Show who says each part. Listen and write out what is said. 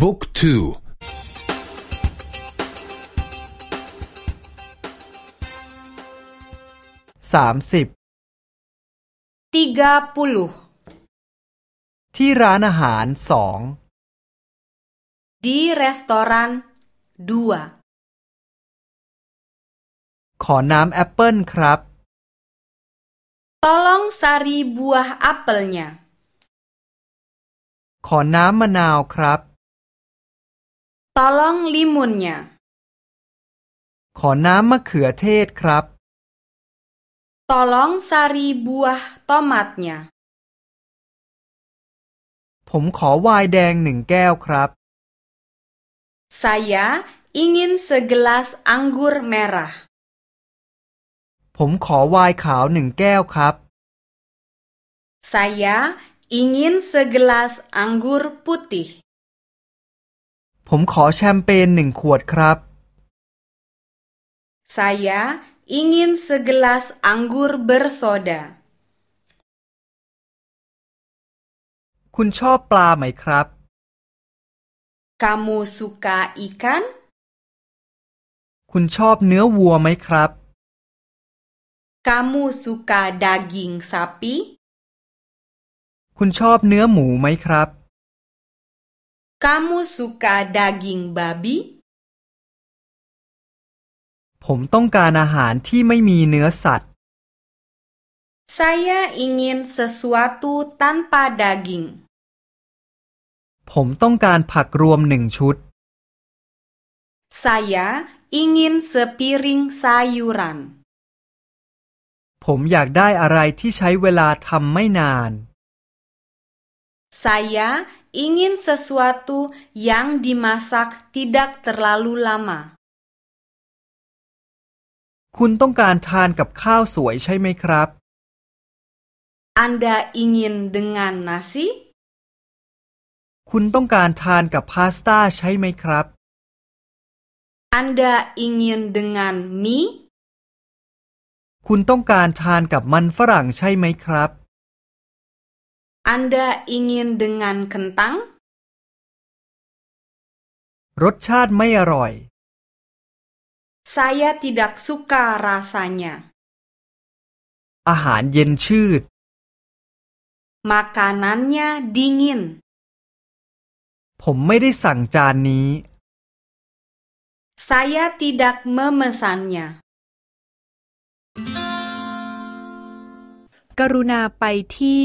Speaker 1: บุ๊กทู
Speaker 2: สามสิบ
Speaker 3: tiga puluh
Speaker 2: ที่ร้านอาหารสอง
Speaker 3: di restoran dua
Speaker 2: ขอน้ำแอปเปิลครับ
Speaker 3: tolong sari buah apelnya
Speaker 2: ขอน้ำมะนาวครับ
Speaker 3: tolong limunnya
Speaker 2: ขอน้ำมะเขือเทศครับ
Speaker 3: tolong sari buah tomatnya
Speaker 2: ผมขอไวน์แดงหนึ่งแก้วครับ
Speaker 3: saya ingin segelas anggur merah
Speaker 2: ผมขอไวน์ขาวหนึ่งแก้วครับ
Speaker 3: saya ingin segelas anggur putih
Speaker 2: ผมขอแชมเปญหนึ่งขวดครับ
Speaker 3: saya ingin segelas anggur bersoda
Speaker 2: คุณชอบปลาไหมครับ
Speaker 3: kamu suka ikan
Speaker 2: คุณชอบเนื้อวัวไหมครับ
Speaker 3: kamu suka daging sapi
Speaker 2: คุณชอบเนื้อหมูไหมครับ
Speaker 3: kamu suka daging babi
Speaker 2: ผมต้องการอาหารที่ไม่มีเนื้อสัตว์
Speaker 3: saya ingin sesuatu tanpa daging
Speaker 2: ผมต้องการผักรวมหนึ่งชุด
Speaker 3: saya ingin sepiring sayuran
Speaker 2: ผมอยากได้อะไรที่ใช้เวลาทำไม่นาน
Speaker 3: saya ingin sesuatu yang dimasak tidak terlalu lama
Speaker 2: คุณต้องการทานกับข้าวสวยใช่ไหมครับ
Speaker 3: anda ingin dengan nasi
Speaker 2: คุณต้องการทานกับพาสต้าใช่ไหมครับ
Speaker 3: anda ingin dengan mie
Speaker 2: คุณต้องการทานกับมันฝรั่งใช่ไหมครับ
Speaker 3: anda ingin dengan kentang
Speaker 2: รสชาติไม่อร่อย
Speaker 3: saya tidak suka rasanya
Speaker 2: อาหารเย็นชืด
Speaker 3: makanannya dingin
Speaker 2: ผมไม่ได้สั่งจานนี้
Speaker 3: saya tidak memesannya
Speaker 4: กรุณาไปที่